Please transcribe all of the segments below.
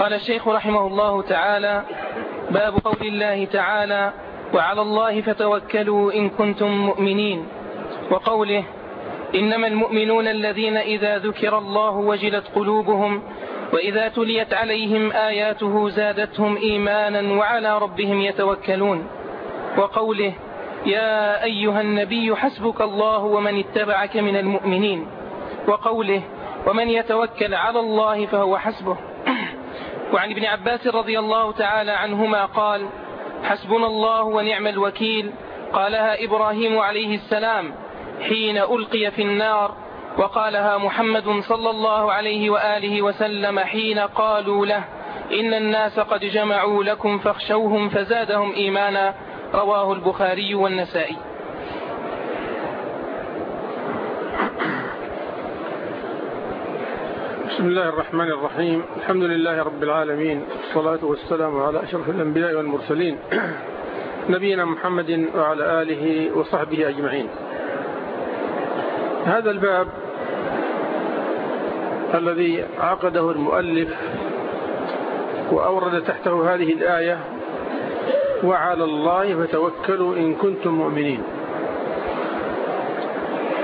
قال الشيخ رحمه الله تعالى باب قول الله تعالى وعلى الله فتوكلوا إن كنتم مؤمنين وقوله إنما المؤمنون الذين إذا ذكر الله وجلت قلوبهم وإذا تليت عليهم آياته زادتهم إيمانا وعلى ربهم يتوكلون وقوله يا أيها النبي حسبك الله ومن اتبعك من المؤمنين وقوله ومن يتوكل على الله فهو حسبه وعن ابن عباس رضي الله تعالى عنهما قال حسبنا الله ونعم الوكيل قالها إبراهيم عليه السلام حين ألقي في النار وقالها محمد صلى الله عليه وآله وسلم حين قالوا له إن الناس قد جمعوا لكم فاخشوهم فزادهم إيمانا رواه البخاري والنسائي. بسم الله الرحمن الرحيم. الحمد لله رب العالمين. والصلاة والسلام على أشرف الأنبياء والمرسلين. نبينا محمد وعلى آله وصحبه أجمعين. هذا الباب الذي عقده المؤلف وأورد تحته هذه الآية وعلى الله فتوكلوا إن كنتم مؤمنين.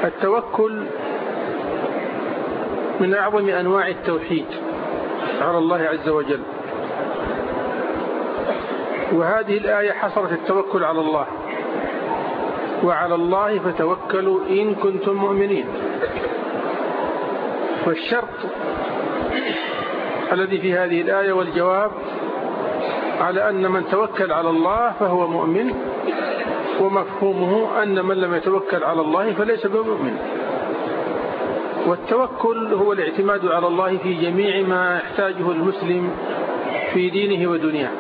التوكل من أعظم أنواع التوحيد على الله عز وجل. وهذه الآية حصرت التوكل على الله. وعلى الله فتوكلوا إن كنتم مؤمنين. والشرط الذي في هذه الآية والجواب على أن من توكل على الله فهو مؤمن ومفهومه أن من لم يتوكل على الله فليس بمؤمن. والتوكل هو الاعتماد على الله في جميع ما يحتاجه المسلم في دينه ودنياه.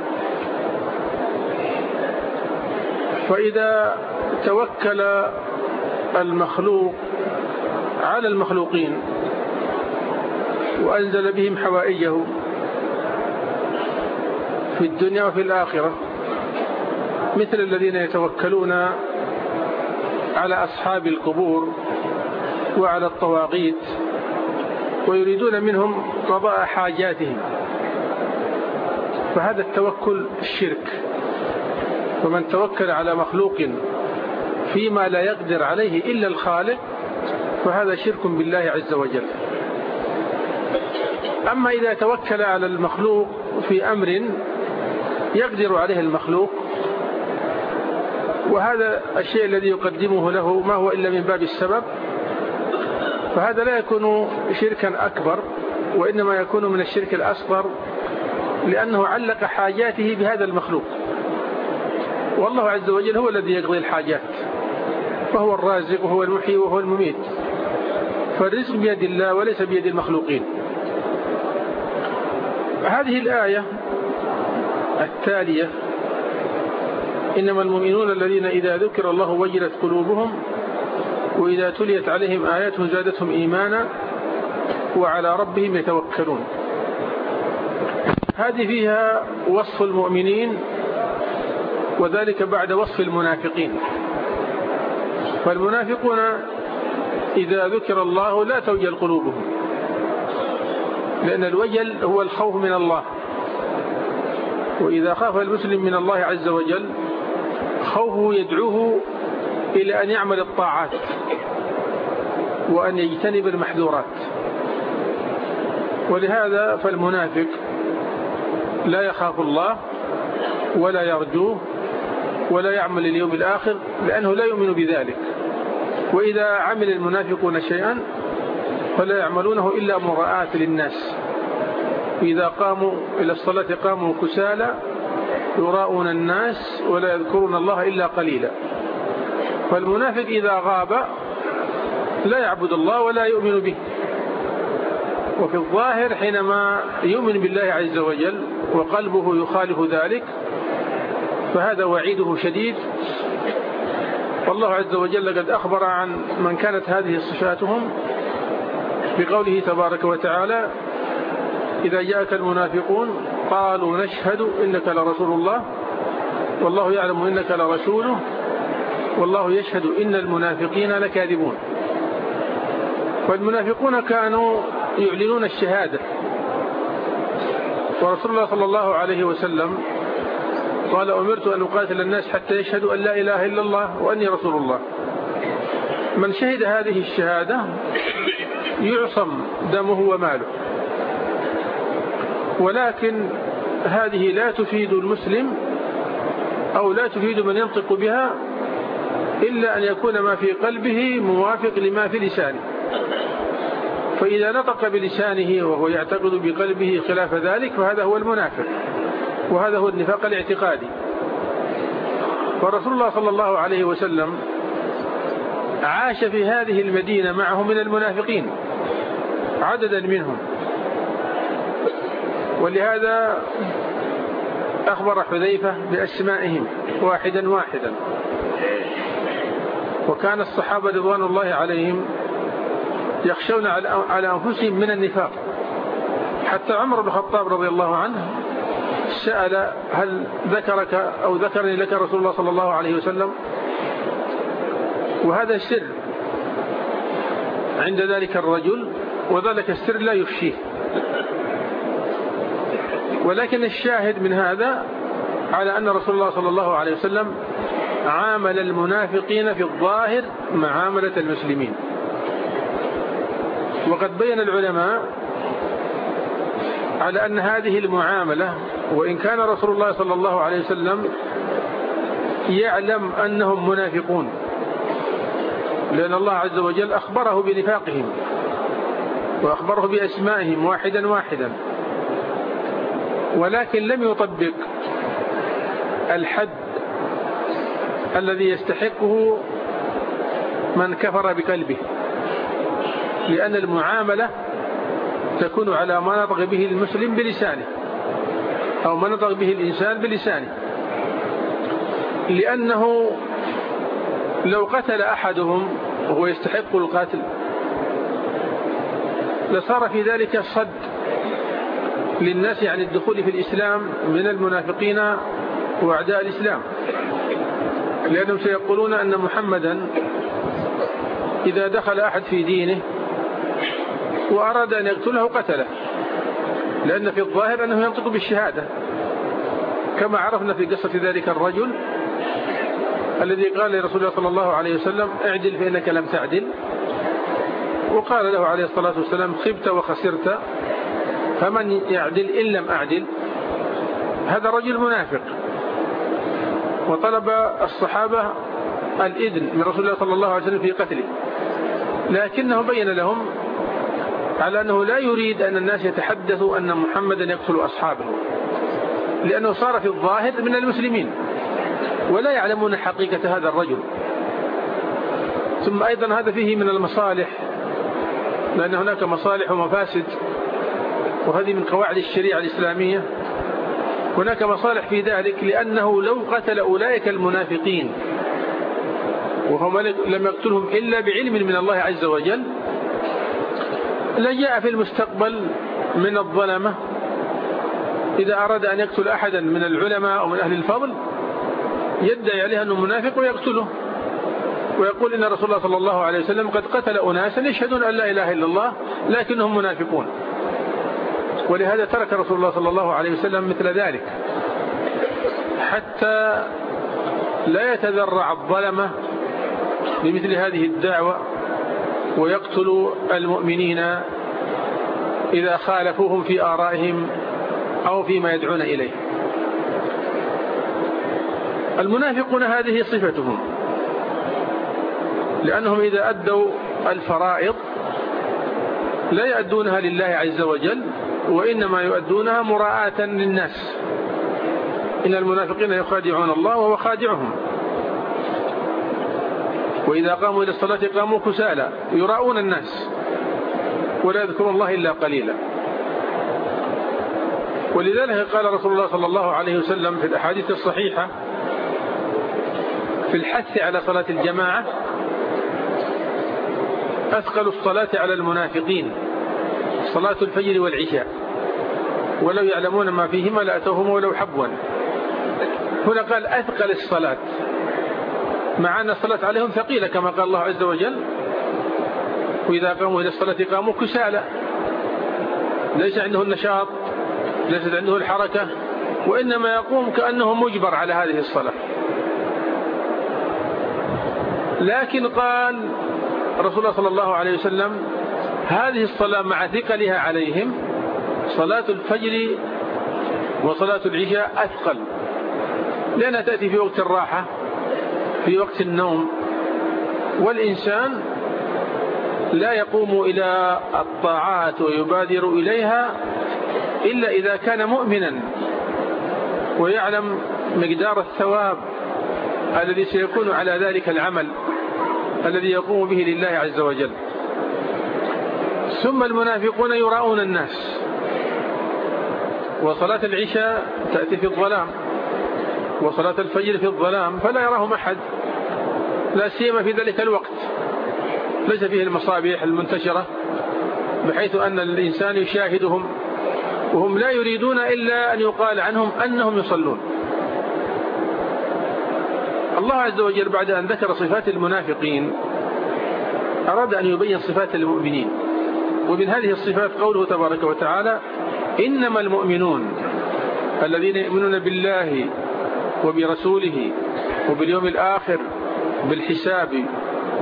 فإذا توكل المخلوق على المخلوقين وأنزل بهم حوائجه في الدنيا وفي الآخرة مثل الذين يتوكلون على أصحاب القبور وعلى الطواغيت ويريدون منهم قضاء حاجاتهم. فهذا التوكل الشرك. ومن توكل على مخلوق فيما لا يقدر عليه إلا الخالق فهذا شرك بالله عز وجل. أما إذا توكل على المخلوق في أمر يقدر عليه المخلوق وهذا الشيء الذي يقدمه له ما هو إلا من باب السبب؟ فهذا لا يكون شركا أكبر وإنما يكون من الشرك الأصغر لأنه علق حاجاته بهذا المخلوق. والله عز وجل هو الذي يقضي الحاجات فهو الرازق وهو المحيي وهو المميت. فالرزق بيد الله وليس بيد المخلوقين. هذه الآية التالية إنما المؤمنون الذين إذا ذكر الله وجلت قلوبهم وإذا تليت عليهم آياته زادتهم إيمانا وعلى ربهم يتوكلون. هذه فيها وصف المؤمنين وذلك بعد وصف المنافقين. فالمنافقون إذا ذكر الله لا توجل قلوبهم لأن الوجل هو الخوف من الله. وإذا خاف المسلم من الله عز وجل خوفه يدعوه إلى أن يعمل الطاعات وأن يجتنب المحذورات. ولهذا فالمنافق لا يخاف الله ولا يرجوه ولا يعمل اليوم الآخر لأنه لا يؤمن بذلك. وإذا عمل المنافقون شيئا فلا يعملونه إلا مراءة للناس. إذا قاموا إلى الصلاة قاموا كسالى يراءون الناس ولا يذكرون الله إلا قليلا. فالمنافق إذا غاب لا يعبد الله ولا يؤمن به. وفي الظاهر حينما يؤمن بالله عز وجل وقلبه يخالف ذلك فهذا وعيده شديد. والله عز وجل قد أخبر عن من كانت هذه صفاتهم بقوله تبارك وتعالى إذا جاءك المنافقون قالوا نشهد إنك لرسول الله والله يعلم إنك لرسوله. والله يشهد إن المنافقين لكاذبون. والمنافقون كانوا يعلنون الشهادة. ورسول الله صلى الله عليه وسلم قال أمرت أن أقاتل الناس حتى يشهدوا أن لا إله إلا الله وأني رسول الله. من شهد هذه الشهادة يعصم دمه وماله. ولكن هذه لا تفيد المسلم أو لا تفيد من ينطق بها إلا أن يكون ما في قلبه موافق لما في لسانه. فإذا نطق بلسانه وهو يعتقد بقلبه خلاف ذلك فهذا هو المنافق. وهذا هو النفاق الاعتقادي. فرسول الله صلى الله عليه وسلم عاش في هذه المدينة معه من المنافقين عددا منهم. ولهذا أخبر حذيفة بأسمائهم واحدا واحدا. وكان الصحابة رضوان الله عليهم يخشون على أنفسهم من النفاق. حتى عمر بن الخطاب رضي الله عنه سأل هل ذكرك أو ذكرني لك رسول الله صلى الله عليه وسلم؟ وهذا السر. عند ذلك الرجل وذلك السر لا يفشيه. ولكن الشاهد من هذا على أن رسول الله صلى الله عليه وسلم عامل المنافقين في الظاهر معاملة المسلمين. وقد بين العلماء على أن هذه المعاملة وإن كان رسول الله صلى الله عليه وسلم يعلم أنهم منافقون لأن الله عز وجل أخبره بنفاقهم وأخبره بأسمائهم واحدا واحدا. ولكن لم يطبق الحد الذي يستحقه من كفر بقلبه لأن المعاملة تكون على ما نطق به المسلم بلسانه أو ما نطق به الإنسان بلسانه. لأنه لو قتل أحدهم وهو يستحق القتل لصار في ذلك صد للناس عن الدخول في الإسلام من المنافقين وأعداء الإسلام. لأنهم سيقولون أن محمدا إذا دخل أحد في دينه وأراد أن يقتله قتله لأن في الظاهر أنه ينطق بالشهادة. كما عرفنا في قصة ذلك الرجل الذي قال لرسول الله صلى الله عليه وسلم اعدل فإنك لم تعدل. وقال له عليه الصلاة والسلام خبت وخسرت فمن يعدل إن لم أعدل؟ هذا رجل منافق. وطلب الصحابة الإذن من رسول الله صلى الله عليه وسلم في قتله. لكنه بين لهم على أنه لا يريد أن الناس يتحدثوا أن محمدا يقتل أصحابه لأنه صار في الظاهر من المسلمين ولا يعلمون حقيقة هذا الرجل. ثم أيضا هذا فيه من المصالح لأن هناك مصالح ومفاسد وهذه من قواعد الشريعة الإسلامية. هناك مصالح في ذلك لأنه لو قتل أولئك المنافقين وهم لم يقتلهم إلا بعلم من الله عز وجل لجاء في المستقبل من الظلمة. إذا أراد أن يقتل أحدا من العلماء أو من أهل الفضل يدعي عليه أنه منافق ويقتله. ويقول إن رسول الله صلى الله عليه وسلم قد قتل أناسا يشهدون أن لا إله إلا الله لكنهم منافقون. ولهذا ترك رسول الله صلى الله عليه وسلم مثل ذلك. حتى لا يتذرع الظلمة بمثل هذه الدعوة ويقتل المؤمنين إذا خالفوهم في آرائهم أو فيما يدعون إليه. المنافقون هذه صفتهم. لأنهم إذا أدوا الفرائض لا يؤدونها لله عز وجل وإنما يؤدونها مراءة للناس إن المنافقين يخادعون الله وهو خادعهم. وإذا قاموا إلى الصلاة قاموا كسالى يراؤون الناس ولا يذكرون الله إلا قليلا. ولذلك قال رسول الله صلى الله عليه وسلم في الأحاديث الصحيحة في الحث على صلاة الجماعة أثقل الصلاة على المنافقين صلاة الفجر والعشاء. ولو يعلمون ما فيهما لأتوهما ولو حبوا هنا قال أثقل الصلاة. مع أن الصلاة عليهم ثقيلة كما قال الله عز وجل وإذا قاموا إلى الصلاة قاموا كسالى. ليس عندهم نشاط ليست عنده الحركة وإنما يقوم كأنه مجبر على هذه الصلاة. لكن قال رسول الله صلى الله عليه وسلم هذه الصلاة مع ثقلها عليهم صلاة الفجر وصلاة العشاء أثقل. لأنها تأتي في وقت الراحة في وقت النوم. والإنسان لا يقوم إلى الطاعات ويبادر إليها إلا إذا كان مؤمنا ويعلم مقدار الثواب الذي سيكون على ذلك العمل الذي يقوم به لله عز وجل. ثم المنافقون يراؤون الناس. وصلاة العشاء تأتي في الظلام وصلاة الفجر في الظلام فلا يراهم أحد لا سيما في ذلك الوقت. ليس فيه المصابيح المنتشرة بحيث أن الإنسان يشاهدهم وهم لا يريدون إلا أن يقال عنهم أنهم يصلون. الله عز وجل بعد أن ذكر صفات المنافقين أراد أن يبين صفات المؤمنين. ومن هذه الصفات قوله تبارك وتعالى إنما المؤمنون الذين يؤمنون بالله وبرسوله وباليوم الآخر بالحساب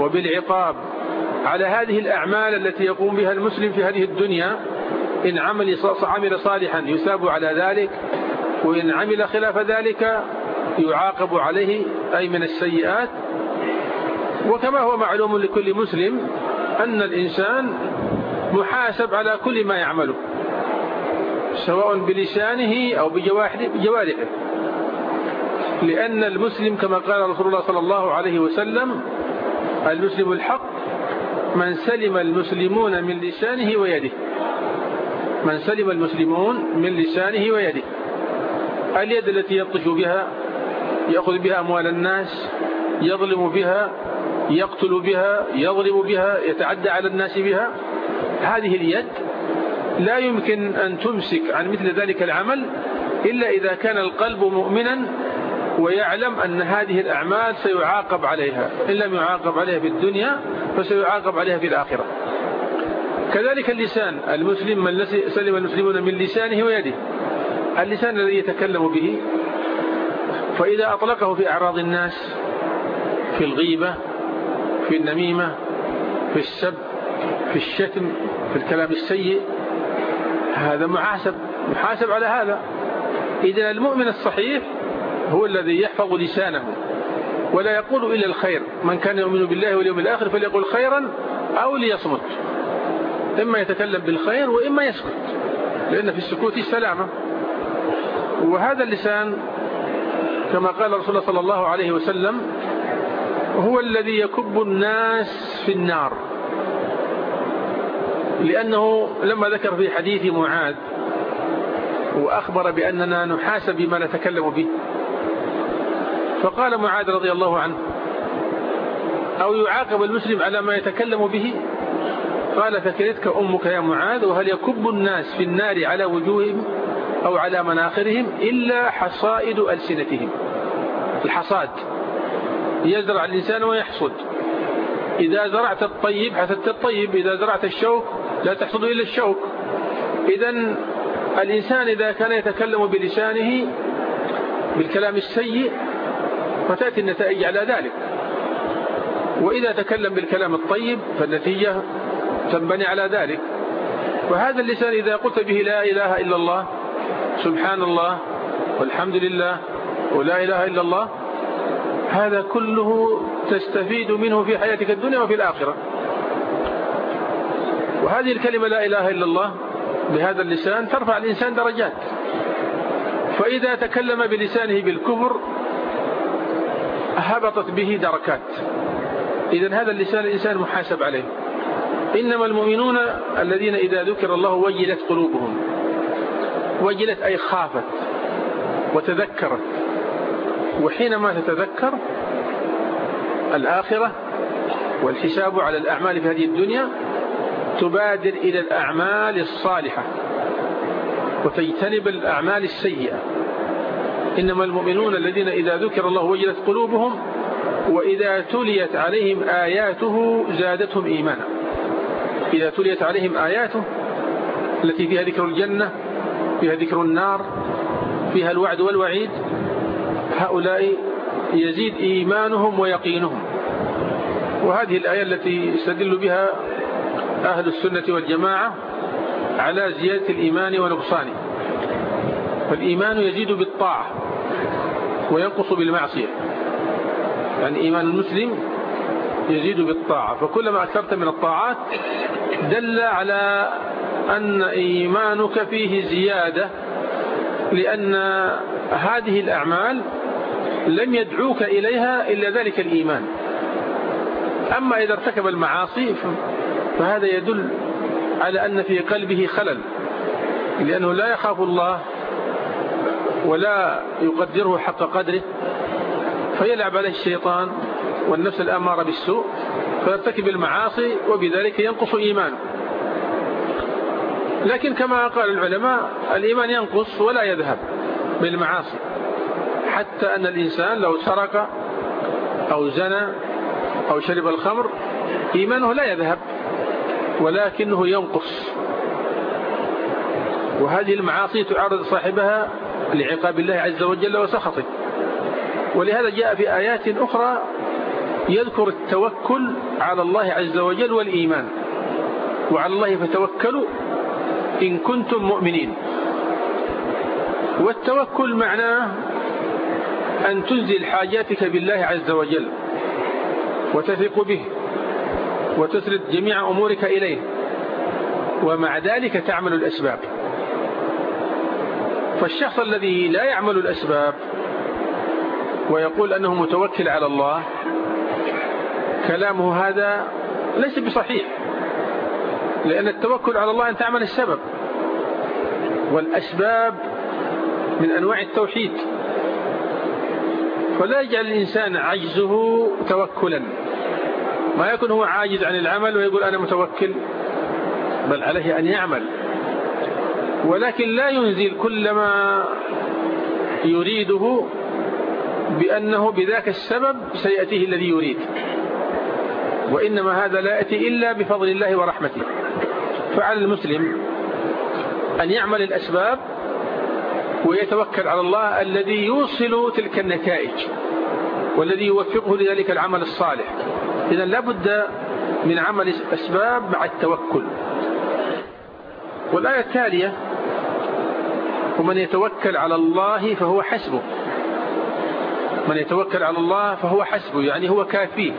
وبالعقاب على هذه الأعمال التي يقوم بها المسلم في هذه الدنيا إن عمل عمل صالحا يثاب على ذلك وإن عمل خلاف ذلك يعاقب عليه أي من السيئات. وكما هو معلوم لكل مسلم أن الإنسان محاسب على كل ما يعمله. سواء بلسانه أو بجوارحه لأن المسلم كما قال رسول الله صلى الله عليه وسلم المسلم الحق من سلم المسلمون من لسانه ويده. من سلم المسلمون من لسانه ويده. اليد التي يبطش بها يأخذ بها أموال الناس يظلم بها يقتل بها يضرب بها يتعدى على الناس بها. هذه اليد لا يمكن أن تمسك عن مثل ذلك العمل إلا إذا كان القلب مؤمنا ويعلم أن هذه الأعمال سيعاقب عليها. إن لم يعاقب عليها في الدنيا فسيعاقب عليها في الآخرة. كذلك اللسان. المسلم من سلم المسلمون من لسانه ويده. اللسان الذي يتكلم به. فإذا أطلقه في أعراض الناس في الغيبة في النميمة في السب في الشتم في الكلام السيء هذا محاسب محاسب على هذا. إذا المؤمن الصحيح هو الذي يحفظ لسانه ولا يقول إلا الخير. من كان يؤمن بالله واليوم الآخر فليقول خيرا أو ليصمت. إما يتكلم بالخير وإما يسكت لأن في السكوت سلامة وهذا اللسان كما قال رسول الله صلى الله عليه وسلم هو الذي يكب الناس في النار. لأنه لما ذكر في حديث معاذ وأخبر بأننا نحاسب بما نتكلم به فقال معاذ رضي الله عنه أو يعاقب المسلم على ما يتكلم به؟ قال فكرتك أمك يا معاذ وهل يكب الناس في النار على وجوههم أو على مناخرهم إلا حصائد ألسنتهم؟ الحصاد يزرع الإنسان ويحصد. إذا زرعت الطيب حسدت الطيب إذا زرعت الشوك لا تحصد إلا الشوك. إذا الإنسان إذا كان يتكلم بلسانه بالكلام السيء فتأتي النتائج على ذلك. وإذا تكلم بالكلام الطيب فالنتيجة تنبني على ذلك. وهذا اللسان إذا قلت به لا إله إلا الله سبحان الله والحمد لله ولا إله إلا الله هذا كله تستفيد منه في حياتك الدنيا وفي الآخرة. وهذه الكلمة لا إله إلا الله بهذا اللسان ترفع الإنسان درجات. فإذا تكلم بلسانه بالكفر هبطت به دركات. إذا هذا اللسان الإنسان محاسب عليه. إنما المؤمنون الذين إذا ذكر الله وجلت قلوبهم وجلت أي خافت وتذكرت. وحينما تتذكر الآخرة والحساب على الأعمال في هذه الدنيا تبادر إلى الأعمال الصالحة وتجتنب الأعمال السيئة. إنما المؤمنون الذين إذا ذكر الله وجلت قلوبهم وإذا تليت عليهم آياته زادتهم إيمانا. إذا تليت عليهم آياته التي فيها ذكر الجنة فيها ذكر النار فيها الوعد والوعيد هؤلاء يزيد إيمانهم ويقينهم. وهذه الآية التي يستدل بها أهل السنة والجماعة على زيادة الإيمان ونقصانه. فالإيمان يزيد بالطاعة وينقص بالمعصية. يعني إيمان المسلم يزيد بالطاعة. فكلما أكثرت من الطاعات دل على أن إيمانك فيه زيادة لأن هذه الأعمال لم يدعوك إليها إلا ذلك الإيمان. أما إذا ارتكب المعاصي فهذا يدل على أن في قلبه خلل لأنه لا يخاف الله ولا يقدره حق قدره فيلعب عليه الشيطان والنفس الأمارة بالسوء فيرتكب المعاصي وبذلك ينقص إيمانه. لكن كما قال العلماء الإيمان ينقص ولا يذهب بالمعاصي حتى أن الإنسان لو سرق أو زنى أو شرب الخمر إيمانه لا يذهب. ولكنه ينقص. وهذه المعاصي تعرض صاحبها لعقاب الله عز وجل وسخطه. ولهذا جاء في آيات أخرى يذكر التوكل على الله عز وجل والإيمان. وعلى الله فتوكلوا إن كنتم مؤمنين. والتوكل معناه أن تنزل حاجاتك بالله عز وجل وتثق به. وتسرد جميع أمورك إليه. ومع ذلك تعمل الأسباب. فالشخص الذي لا يعمل الأسباب ويقول أنه متوكل على الله كلامه هذا ليس بصحيح. لأن التوكل على الله أن تعمل السبب. والأسباب من أنواع التوحيد. فلا يجعل الإنسان عجزه توكلا. ما يكون هو عاجز عن العمل ويقول أنا متوكل بل عليه أن يعمل. ولكن لا ينزل كل ما يريده بأنه بذاك السبب سيأتيه الذي يريد. وإنما هذا لا يأتي إلا بفضل الله ورحمته. فعلى المسلم أن يعمل الأسباب ويتوكل على الله الذي يوصل تلك النتائج والذي يوفقه لذلك العمل الصالح. إذا لابد من عمل أسباب مع التوكل. والآية التالية ومن يتوكل على الله فهو حسبه. من يتوكل على الله فهو حسبه يعني هو كافيه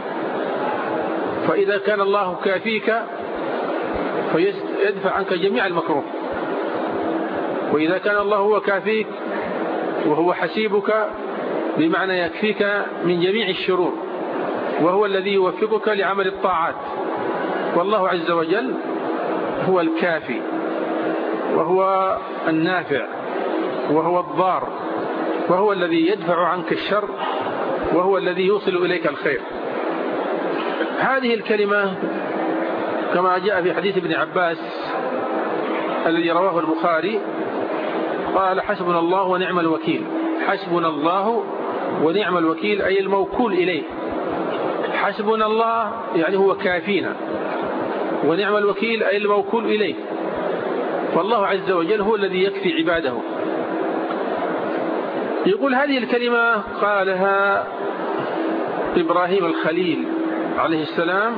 فإذا كان الله كافيك فيدفع عنك جميع المكروه. وإذا كان الله هو كافيك وهو حسيبك بمعنى يكفيك من جميع الشرور. وهو الذي يوفقك لعمل الطاعات. والله عز وجل هو الكافي وهو النافع وهو الضار وهو الذي يدفع عنك الشر وهو الذي يوصل إليك الخير. هذه الكلمة كما جاء في حديث ابن عباس الذي رواه البخاري قال حسبنا الله ونعم الوكيل. حسبنا الله ونعم الوكيل أي الموكول إليه. حسبنا الله يعني هو كافينا. ونعم الوكيل أي الموكول إليه. فالله عز وجل هو الذي يكفي عباده. يقول هذه الكلمة قالها إبراهيم الخليل عليه السلام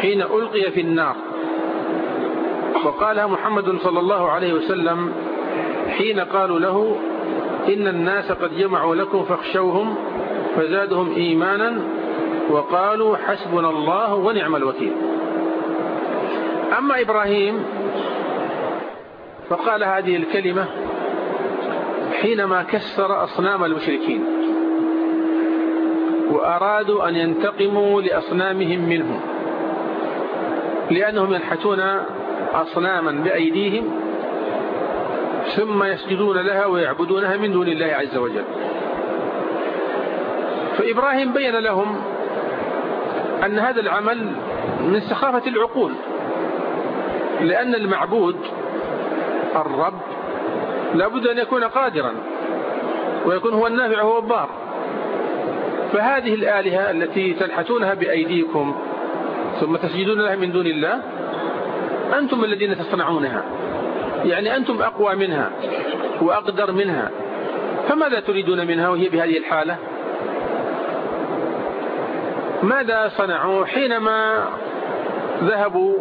حين ألقي في النار. وقالها محمد صلى الله عليه وسلم حين قالوا له إن الناس قد جمعوا لكم فاخشوهم فزادهم إيمانا وقالوا حسبنا الله ونعم الوكيل. أما إبراهيم فقال هذه الكلمة حينما كسر أصنام المشركين وأرادوا أن ينتقموا لأصنامهم منهم لأنهم ينحتون أصناما بأيديهم ثم يسجدون لها ويعبدونها من دون الله عز وجل. فإبراهيم بين لهم أن هذا العمل من سخافة العقول لأن المعبود الرب لابد أن يكون قادرا ويكون هو النافع هو الضار. فهذه الآلهة التي تنحتونها بأيديكم ثم تسجدون لها من دون الله أنتم الذين تصنعونها يعني أنتم أقوى منها وأقدر منها فماذا تريدون منها وهي بهذه الحالة؟ ماذا صنعوا حينما ذهبوا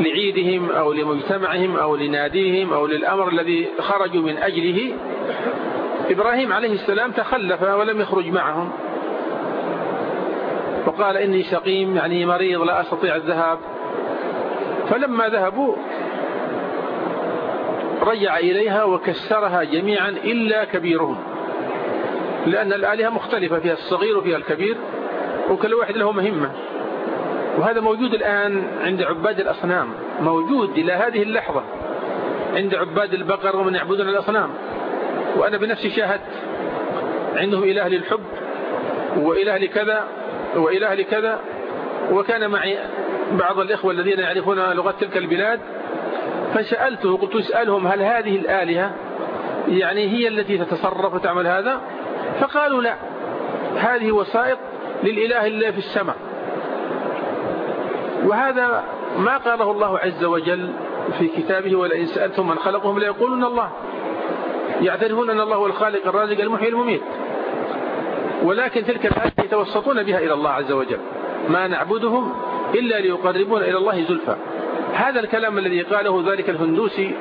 لعيدهم أو لمجتمعهم أو لناديهم أو للأمر الذي خرجوا من أجله؟ إبراهيم عليه السلام تخلف ولم يخرج معهم. وقال إني سقيم يعني مريض لا أستطيع الذهاب. فلما ذهبوا رجع إليها وكسرها جميعا إلا كبيرهم لأن الآلهة مختلفة فيها الصغير وفيها الكبير. وكل واحد له مهمة. وهذا موجود الآن عند عباد الأصنام. موجود إلى هذه اللحظة. عند عباد البقر ومن يعبدون الأصنام. وأنا بنفسي شاهدت. عندهم إله للحب وإله لكذا وإله لكذا وكان معي بعض الإخوة الذين يعرفون لغة تلك البلاد. فسألته قلت اسألهم هل هذه الآلهة يعني هي التي تتصرف وتعمل هذا؟ فقالوا لا. هذه وسائط للإله اللي في السماء. وهذا ما قاله الله عز وجل في كتابه ولئن سألتم من خلقهم ليقولون الله يعترفون أن الله هو الخالق الرازق المحيي المميت. ولكن تلك الآية يتوسطون بها إلى الله عز وجل. ما نعبدهم إلا ليقربون إلى الله زلفى هذا الكلام الذي قاله ذلك الهندوسي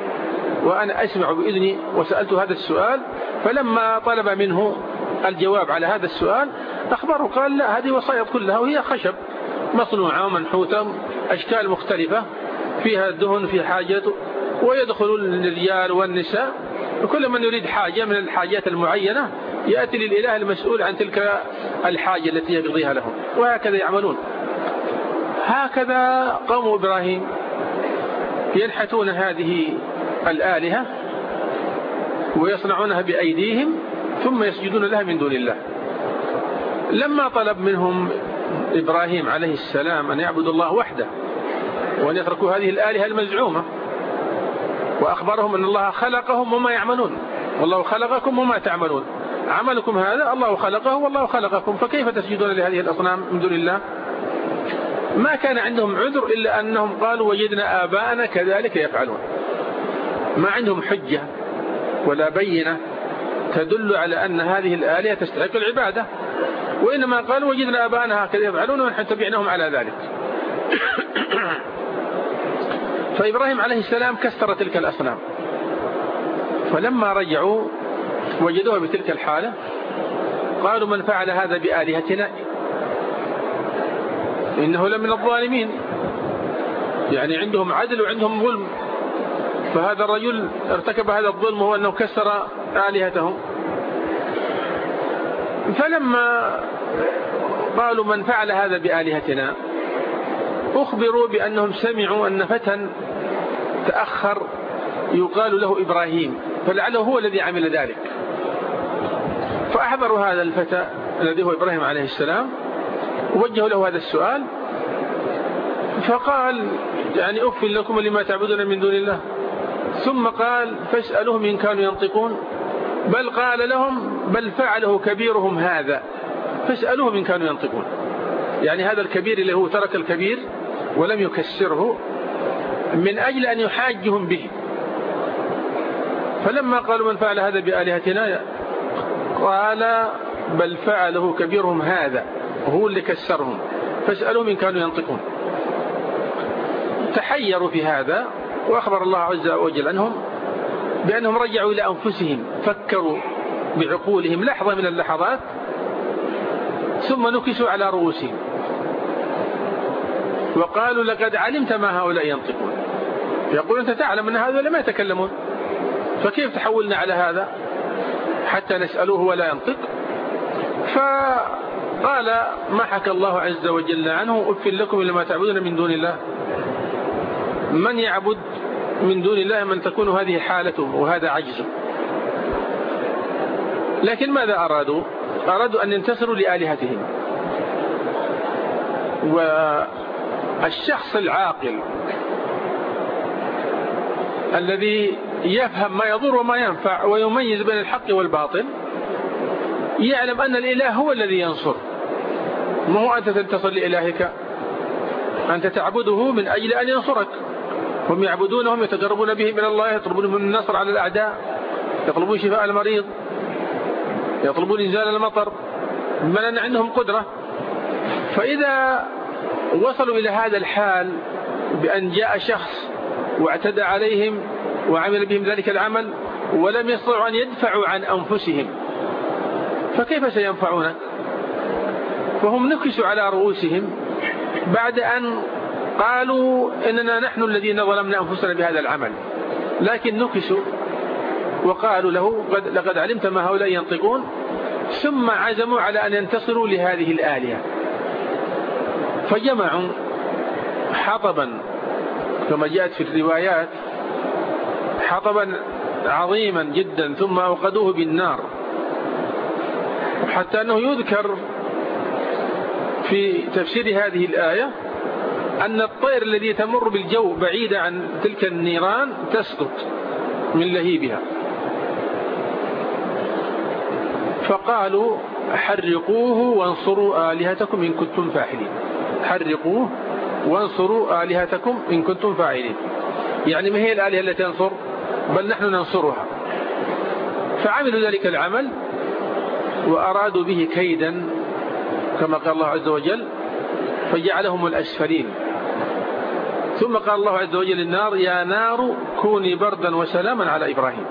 وأنا أسمع بإذني وسألت هذا السؤال فلما طلب منه الجواب على هذا السؤال أخبره قال لا هذه وصايا كلها وهي خشب مصنوعة ومنحوتة أشكال مختلفة فيها الدهن في حاجة ويدخل الرجال والنساء وكل من يريد حاجة من الحاجات المعينة يأتي للإله المسؤول عن تلك الحاجة التي يقضيها لهم وهكذا يعملون. هكذا قوم إبراهيم ينحتون هذه الآلهة ويصنعونها بأيديهم ثم يسجدون لها من دون الله. لما طلب منهم إبراهيم عليه السلام أن يعبدوا الله وحده وأن يتركوا هذه الآلهة المزعومة وأخبرهم أن الله خلقهم وما يعملون. والله خلقكم وما تعملون. عملكم هذا الله خلقه والله خلقكم فكيف تسجدون لهذه الأصنام من دون الله؟ ما كان عندهم عذر إلا أنهم قالوا وجدنا آباءنا كذلك يفعلون. ما عندهم حجة ولا بينة تدل على أن هذه الآلهة تستحق العبادة. وإنما قالوا وجدنا آباءنا هكذا يفعلون ونحن تبعناهم على ذلك. فإبراهيم عليه السلام كسر تلك الأصنام. فلما رجعوا وجدوها بتلك الحالة قالوا من فعل هذا بآلهتنا؟ إنه لمن الظالمين. يعني عندهم عدل وعندهم ظلم. فهذا الرجل ارتكب هذا الظلم وهو أنه كسر آلهتهم. فلما قالوا من فعل هذا بآلهتنا أخبروا بأنهم سمعوا أن فتى تأخر يقال له إبراهيم فلعله هو الذي عمل ذلك. فأحضروا هذا الفتى الذي هو إبراهيم عليه السلام ووجهوا له هذا السؤال فقال يعني أكفل لكم لما تعبدون من دون الله. ثم قال فاسألهم إن كانوا ينطقون. بل قال لهم بل فعله كبيرهم هذا. فاسألوهم إن كانوا ينطقون. يعني هذا الكبير اللي هو ترك الكبير ولم يكسره من أجل أن يحاجهم به. فلما قالوا من فعل هذا بآلهتنا قال بل فعله كبيرهم هذا. وهو اللي كسرهم. فاسألهم إن كانوا ينطقون. تحيروا في هذا. وأخبر الله عز وجل عنهم بأنهم رجعوا إلى أنفسهم فكروا بعقولهم لحظة من اللحظات ثم نكسوا على رؤوسهم. وقالوا لقد علمت ما هؤلاء ينطقون. يقول أنت تعلم أن هؤلاء ما يتكلمون. فكيف تحولنا على هذا؟ حتى نسألوه ولا ينطق. فقال ما حكى الله عز وجل عنه؟ أفل لكم لما تعبدون من دون الله. من يعبد من دون الله من تكون هذه حالته وهذا عجزه. لكن ماذا أرادوا؟ أرادوا أن ينتصروا لآلهتهم. والشخص العاقل الذي يفهم ما يضر وما ينفع ويميز بين الحق والباطل يعلم أن الإله هو الذي ينصر. ما هو أنت تنتصر لإلهك؟ أنت تعبده من أجل أن ينصرك. هم يعبدونهم يتقربون بهم إلى الله يطلبون من النصر على الأعداء يطلبون شفاء المريض يطلبون إنزال المطر من أن عندهم قدرة. فإذا وصلوا إلى هذا الحال بأن جاء شخص واعتدى عليهم وعمل بهم ذلك العمل ولم يستطيعوا أن يدفعوا عن أنفسهم فكيف سينفعونك فهم نكسوا على رؤوسهم بعد أن قالوا إننا نحن الذين ظلمنا أنفسنا بهذا العمل. لكن نكسوا وقالوا له لقد علمت ما هؤلاء ينطقون ثم عزموا على أن ينتصروا لهذه الآلهة. فجمعوا حطبا كما جاءت في الروايات حطبا عظيما جدا ثم أوقدوه بالنار. حتى أنه يذكر في تفسير هذه الآية أن الطير الذي تمر بالجو بعيد عن تلك النيران تسقط من لهيبها. فقالوا حرقوه وانصروا آلهتكم إن كنتم فاعلين. حرقوه وانصروا آلهتكم إن كنتم فاعلين. يعني ما هي الآلهة التي تنصر؟ بل نحن ننصرها. فعملوا ذلك العمل وأرادوا به كيدا كما قال الله عز وجل فجعلهم الأسفلين. ثم قال الله عز وجل النار يا نار كوني بردا وسلاما على إبراهيم.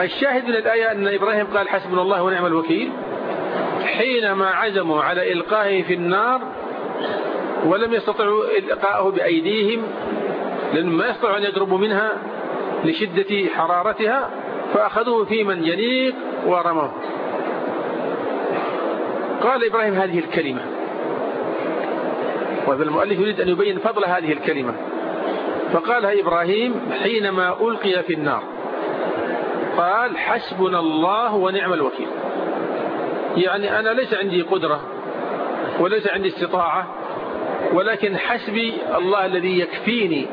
الشاهد من الآية أن إبراهيم قال حسبنا الله ونعم الوكيل. حينما عزموا على إلقائه في النار ولم يستطيعوا إلقاءه بأيديهم لأنهم ما يستطيعوا أن يقربوا منها لشدة حرارتها فأخذوه في منجنيق ورموه. قال إبراهيم هذه الكلمة وهذا المؤلف يريد أن يبين فضل هذه الكلمة. فقالها إبراهيم حينما ألقي في النار. قال حسبنا الله ونعم الوكيل. يعني أنا ليس عندي قدرة وليس عندي استطاعة ولكن حسبي الله الذي يكفيني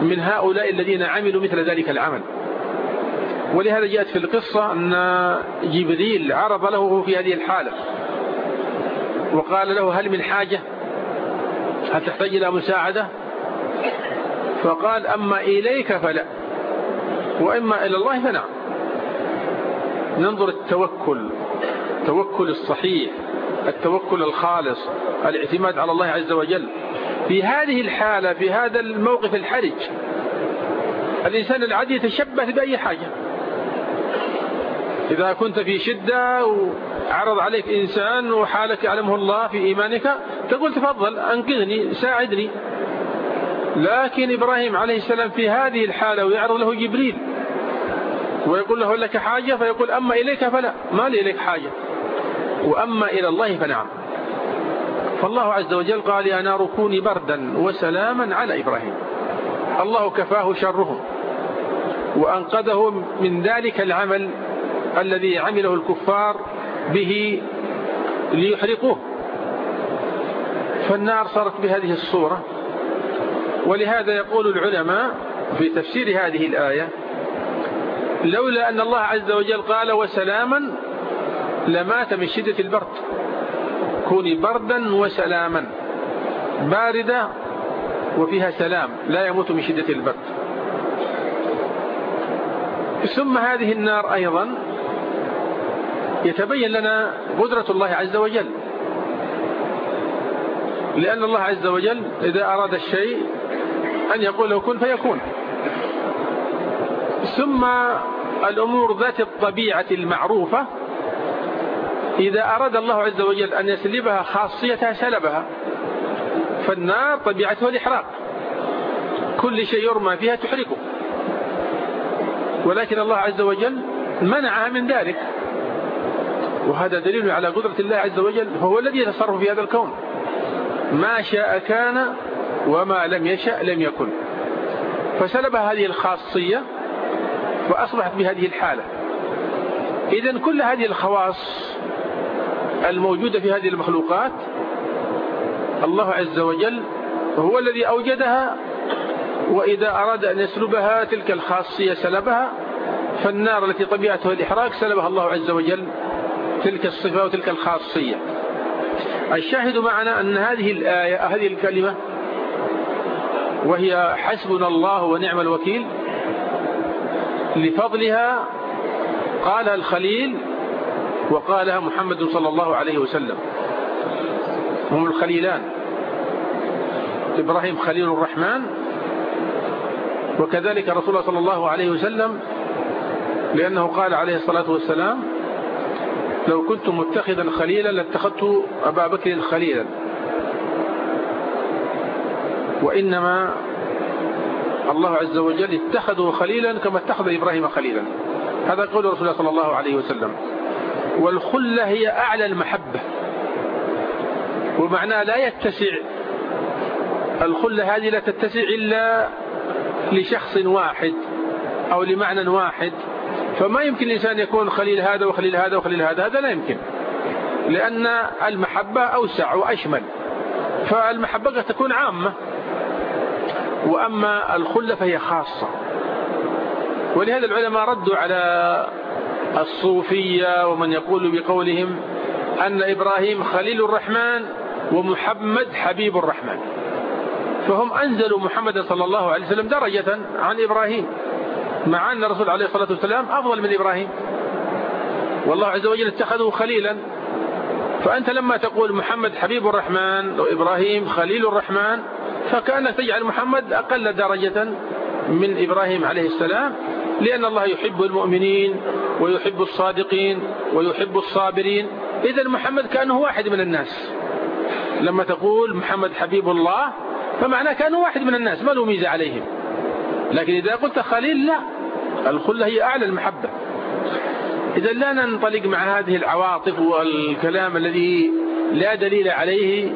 من هؤلاء الذين عملوا مثل ذلك العمل. ولهذا جاءت في القصة أن جبريل عرض له في هذه الحالة وقال له هل من حاجة؟ هل تحتاج إلى مساعدة؟ فقال أما إليك فلا وإما إلى الله فنعم ننظر التوكل التوكل الصحيح التوكل الخالص الاعتماد على الله عز وجل. في هذه الحالة في هذا الموقف الحرج الإنسان العادي يتشبه بأي حاجة. إذا كنت في شدة وعرض عليك إنسان وحالك يعلمه الله في إيمانك تقول تفضل أنقذني ساعدني لكن إبراهيم عليه السلام في هذه الحالة ويعرض له جبريل ويقول له لك حاجة؟ فيقول أما إليك فلا ما لي إليك حاجة. وأما إلى الله فنعم. فالله عز وجل قال يا نار كوني بردا وسلاما على إبراهيم. الله كفاه شرهم وأنقذه من ذلك العمل الذي عمله الكفار به ليحرقوه. فالنار صارت بهذه الصورة. ولهذا يقول العلماء في تفسير هذه الآية لولا أن الله عز وجل قال وسلاما لمات من شدة البرد. كوني بردا وسلاما. باردة وفيها سلام لا يموت من شدة البرد. ثم هذه النار أيضا يتبين لنا قدرة الله عز وجل. لأن الله عز وجل إذا أراد الشيء أن يقول له كن فيكون. ثم الأمور ذات الطبيعة المعروفة إذا أراد الله عز وجل أن يسلبها خاصيتها سلبها. فالنار طبيعتها الإحراق. كل شيء يرمى فيها تحرقه. ولكن الله عز وجل منعها من ذلك. وهذا دليل على قدرة الله عز وجل هو الذي يتصرف في هذا الكون. ما شاء كان وما لم يشأ لم يكن. فسلب هذه الخاصية وأصبحت بهذه الحالة. إذا كل هذه الخواص الموجودة في هذه المخلوقات الله عز وجل هو الذي أوجدها وإذا أراد أن يسلبها تلك الخاصية سلبها فالنار التي طبيعتها الإحراق سلبها الله عز وجل تلك الصفة وتلك الخاصية. الشاهد معنا أن هذه الآية هذه الكلمة وهي حسبنا الله ونعم الوكيل لفضلها قالها الخليل وقالها محمد صلى الله عليه وسلم. هم الخليلان. إبراهيم خليل الرحمن وكذلك رسول الله صلى الله عليه وسلم لأنه قال عليه الصلاة والسلام لو كنت متخذا خليلا لاتخذت أبا بكر خليلا. وإنما الله عز وجل اتخذه خليلا كما اتخذ إبراهيم خليلا. هذا قول رسول الله صلى الله عليه وسلم. والخلة هي أعلى المحبة. ومعناه لا يتسع. الخلة هذه لا تتسع إلا لشخص واحد أو لمعنى واحد. فما يمكن الإنسان يكون خليل هذا وخليل هذا وخليل هذا هذا لا يمكن. لأن المحبة أوسع وأشمل. فالمحبة قد تكون عامة. وأما الخلة فهي خاصة. ولهذا العلماء ردوا على الصوفية ومن يقول بقولهم أن إبراهيم خليل الرحمن ومحمد حبيب الرحمن. فهم أنزلوا محمد صلى الله عليه وسلم درجة عن إبراهيم. مع أن الرسول عليه الصلاة والسلام أفضل من إبراهيم. والله عز وجل اتخذه خليلا. فأنت لما تقول محمد حبيب الرحمن وإبراهيم خليل الرحمن فكأنك تجعل محمد أقل درجة من إبراهيم عليه السلام لأن الله يحب المؤمنين ويحب الصادقين ويحب الصابرين. إذا محمد كأنه واحد من الناس. لما تقول محمد حبيب الله فمعناه كأنه واحد من الناس ما له ميزة عليهم. لكن إذا قلت خليل لا. الخلة هي أعلى المحبة. إذا لا ننطلق مع هذه العواطف والكلام الذي لا دليل عليه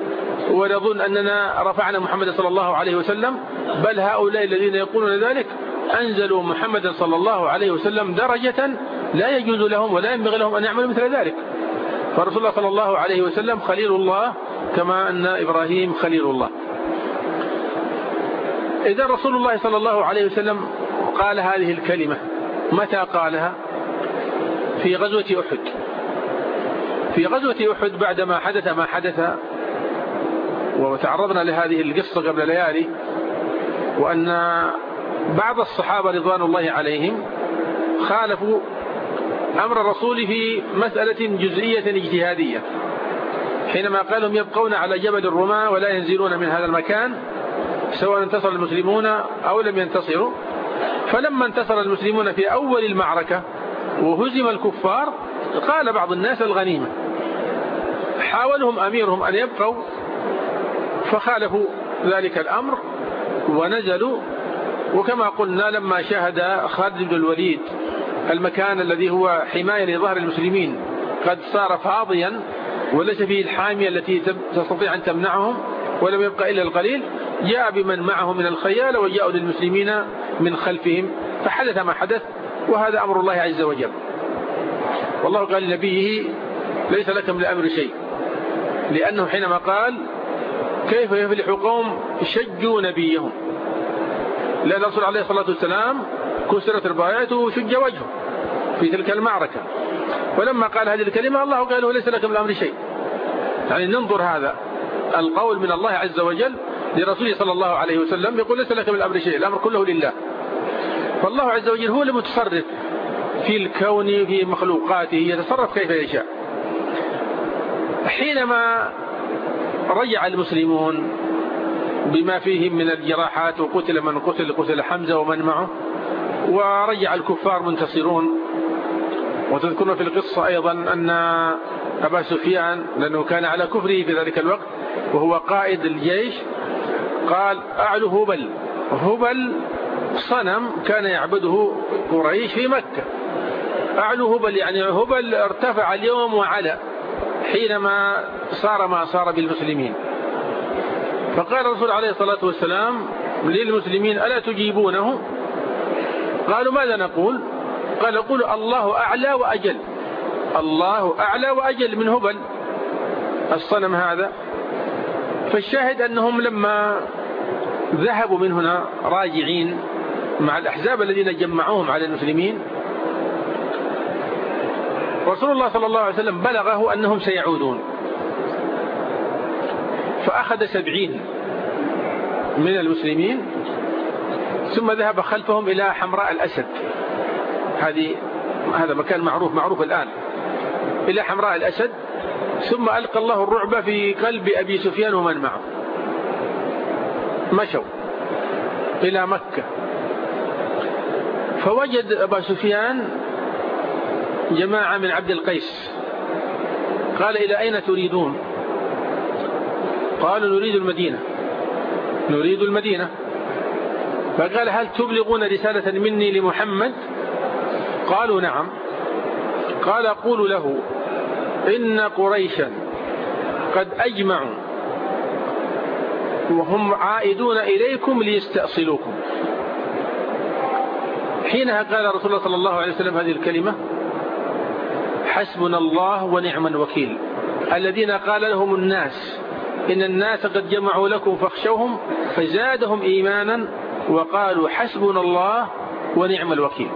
ونظن أننا رفعنا محمد صلى الله عليه وسلم بل هؤلاء الذين يقولون ذلك أنزلوا محمد صلى الله عليه وسلم درجة لا يجوز لهم ولا ينبغي لهم أن يعملوا مثل ذلك. فرسول الله صلى الله عليه وسلم خليل الله كما أن إبراهيم خليل الله. إذا رسول الله صلى الله عليه وسلم قال هذه الكلمة. متى قالها؟ في غزوة أحد. في غزوة أحد بعدما حدث ما حدث وتعرضنا لهذه القصة قبل ليالي وأن بعض الصحابة رضوان الله عليهم خالفوا أمر الرسول في مسألة جزئية اجتهادية. حينما قالهم يبقون على جبل الرماة ولا ينزلون من هذا المكان سواء انتصر المسلمون أو لم ينتصروا فلما انتصر المسلمون في أول المعركة وهزم الكفار قال بعض الناس الغنيمة حاولهم أميرهم أن يبقوا فخالفوا ذلك الأمر ونزلوا. وكما قلنا لما شاهد خالد بن الوليد المكان الذي هو حماية لظهر المسلمين قد صار فاضيا وليس فيه الحامية التي تستطيع أن تمنعهم. ولم يبقى إلا القليل جاء بمن معه من الخيال وجاءوا للمسلمين من خلفهم فحدث ما حدث وهذا أمر الله عز وجل. والله قال لنبيه ليس لك من الأمر شيء. لأنه حينما قال كيف يفلح قوم شجوا نبيهم؟ لأن الرسول عليه الصلاة والسلام كسرت ربايته وشج وجهه في تلك المعركة. ولما قال هذه الكلمة الله قال له ليس لك من الأمر شيء. يعني ننظر هذا. القول من الله عز وجل لرسوله صلى الله عليه وسلم يقول ليس لك من الأمر شيء الأمر كله لله. فالله عز وجل هو المتصرف في الكون في مخلوقاته يتصرف كيف يشاء. حينما رجع المسلمون بما فيهم من الجراحات وقتل من قتل قتل حمزة ومن معه ورجع الكفار منتصرون. وتذكرون في القصة أيضا أن أبا سفيان لأنه كان على كفره في ذلك الوقت وهو قائد الجيش قال أعلو هبل. هبل صنم كان يعبده قريش في مكة. أعلو هبل يعني هبل ارتفع اليوم وعلى حينما صار ما صار بالمسلمين. فقال الرسول عليه الصلاة والسلام للمسلمين ألا تجيبونه؟ قالوا ماذا نقول؟ قال نقول الله أعلى وأجل. الله أعلى وأجل من هبل. الصنم هذا فالشاهد أنهم لما ذهبوا من هنا راجعين مع الأحزاب الذين جمعوهم على المسلمين رسول الله صلى الله عليه وسلم بلغه أنهم سيعودون. فأخذ سبعين من المسلمين ثم ذهب خلفهم إلى حمراء الأسد. هذه هذا مكان معروف معروف الآن. إلى حمراء الأسد ثم ألقى الله الرعب في قلب أبي سفيان ومن معه. مشوا إلى مكة. فوجد أبا سفيان جماعة من عبد القيس. قال إلى أين تريدون؟ قالوا نريد المدينة. نريد المدينة. فقال هل تبلغون رسالة مني لمحمد؟ قالوا نعم. قال قولوا له إن قريشا قد أجمعوا وهم عائدون إليكم ليستأصلوكم. حينها قال رسول الله صلى الله عليه وسلم هذه الكلمة حسبنا الله ونعم الوكيل. الذين قال لهم الناس إن الناس قد جمعوا لكم فاخشوهم فزادهم إيمانا وقالوا حسبنا الله ونعم الوكيل.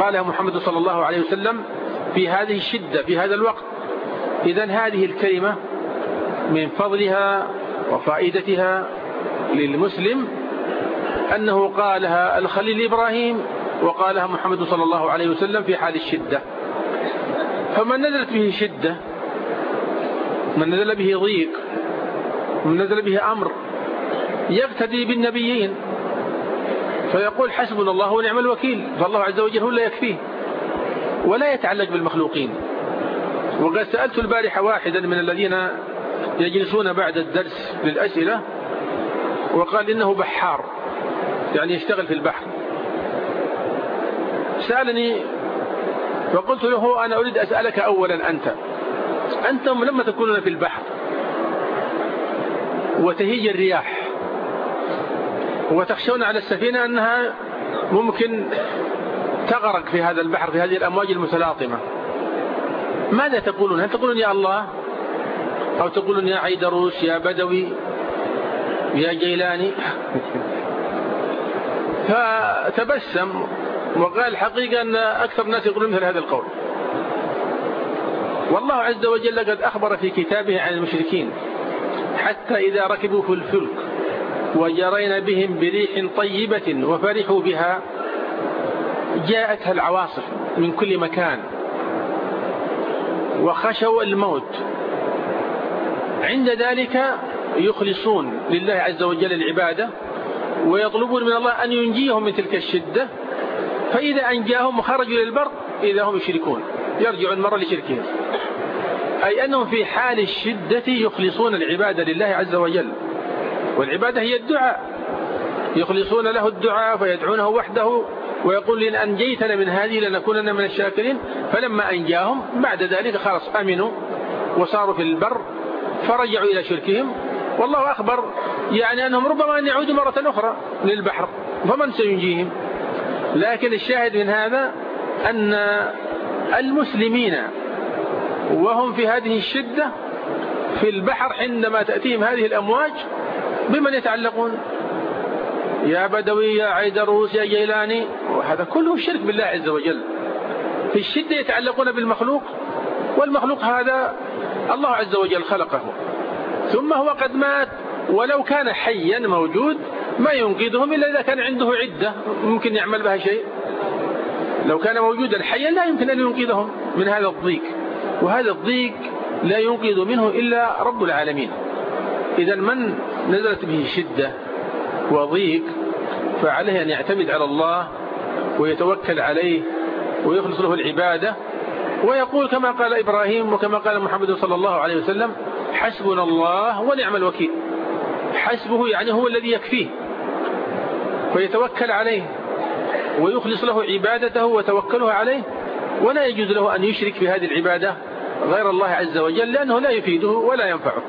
قالها محمد صلى الله عليه وسلم في هذه الشدة في هذا الوقت إذا هذه الكلمة من فضلها وفائدتها للمسلم أنه قالها الخليل إبراهيم وقالها محمد صلى الله عليه وسلم في حال الشدة. فمن نزلت به شدة من نزل به ضيق من نزل به أمر يقتدي بالنبيين. فيقول حسبنا الله ونعم الوكيل فالله عز وجل هو لا يكفيه ولا يتعلق بالمخلوقين. وقد سألت البارحة واحدا من الذين يجلسون بعد الدرس للأسئلة وقال إنه بحار يعني يشتغل في البحر. سألني فقلت له أنا أريد أسألك أولا أنت أنتم لما تكونون في البحر وتهيج الرياح وتخشون على السفينة أنها ممكن تغرق في هذا البحر في هذه الأمواج المتلاطمة ماذا تقولون؟ هل تقولون يا الله؟ أو تقولون يا عيدروس يا بدوي يا جيلاني؟ فتبسم وقال حقيقة أن أكثر الناس يقولون مثل هذا القول. والله عز وجل قد أخبر في كتابه عن المشركين حتى إذا ركبوا في الفلك وجرين بهم بريح طيبة وفرحوا بها جاءتها العواصف من كل مكان. وخشوا الموت. عند ذلك يخلصون لله عز وجل العبادة ويطلبون من الله أن ينجيهم من تلك الشدة. فإذا أنجاهم وخرجوا للبر إذا هم يشركون يرجعون مرة لشركهم. أي أنهم في حال الشدة يخلصون العبادة لله عز وجل. والعبادة هي الدعاء. يخلصون له الدعاء فيدعونه وحده. ويقول إن أنجيتنا من هذه لنكونن من الشاكرين فلما أنجاهم بعد ذلك خلاص أمنوا وصاروا في البر فرجعوا إلى شركهم. والله أخبر يعني أنهم ربما أن يعودوا مرة أخرى للبحر فمن سينجيهم؟ لكن الشاهد من هذا أن المسلمين وهم في هذه الشدة في البحر عندما تأتيهم هذه الأمواج بمن يتعلقون؟ يا بدوي يا عيدروس يا جيلاني. وهذا كله شرك بالله عز وجل. في الشدة يتعلقون بالمخلوق والمخلوق هذا الله عز وجل خلقه. ثم هو قد مات ولو كان حيا موجود ما ينقذهم إلا إذا كان عنده عدة. ممكن يعمل بها شيء. لو كان موجودا حيا لا يمكن أن ينقذهم من هذا الضيق. وهذا الضيق لا ينقذ منه إلا رب العالمين. إذا من نزلت به شدة وضيق فعليه أن يعتمد على الله ويتوكل عليه ويخلص له العبادة ويقول كما قال إبراهيم وكما قال محمد صلى الله عليه وسلم حسبنا الله ونعم الوكيل. حسبه يعني هو الذي يكفيه فيتوكل عليه ويخلص له عبادته وتوكله عليه ولا يجوز له أن يشرك بهذه العبادة غير الله عز وجل لأنه لا يفيده ولا ينفعه.